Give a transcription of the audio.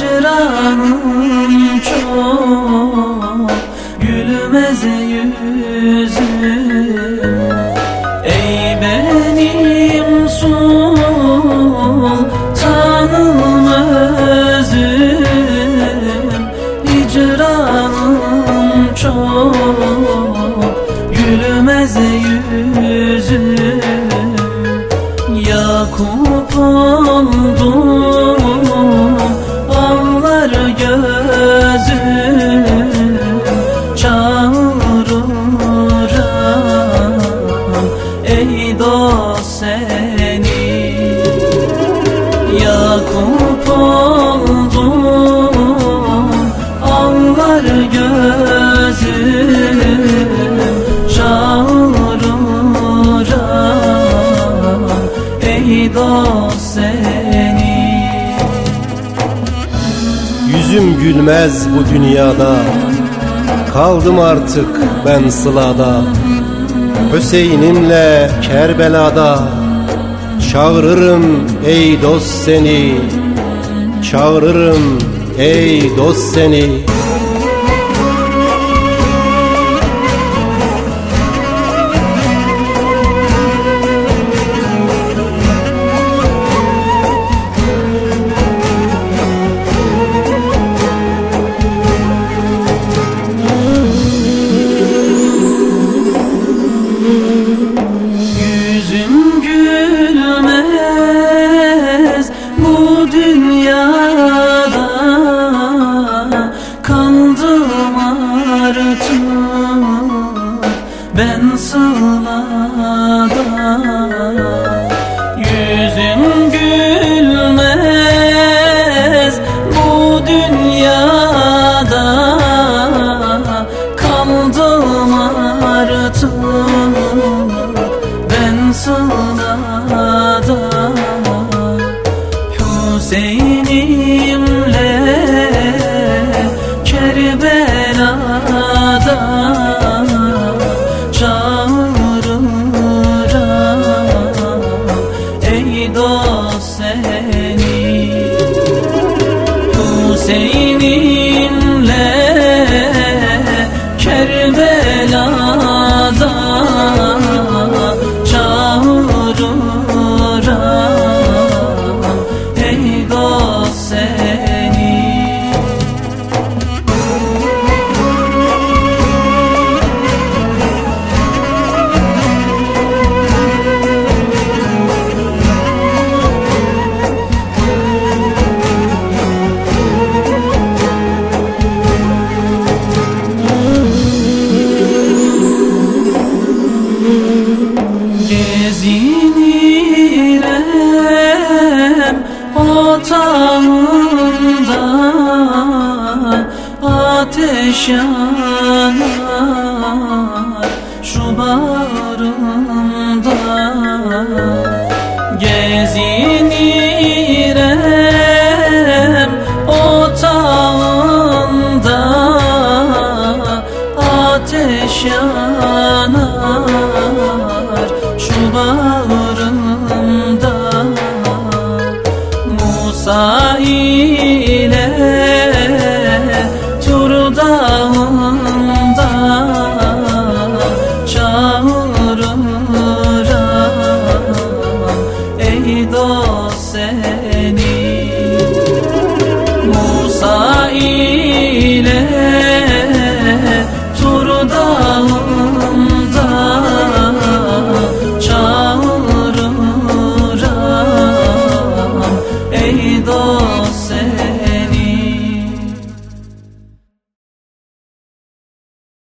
hicranım çok Gülmez yüzüm. Ey benim sultanım özüm. Hicranım çok Gülmez yüzüm. Yakup oldum Ey dost seni. Yakup oldum Ağlar gözüm ey dost seni. Yüzüm gülmez bu dünyada Kaldım artık ben sılada Hüseyin'imle Kerbela'da Çağırırım ey dost seni. Çağırırım ey dost seni Kaldım say. Otağında ateş yanar. Şu bağrımda gezinirem otağında ateş yanar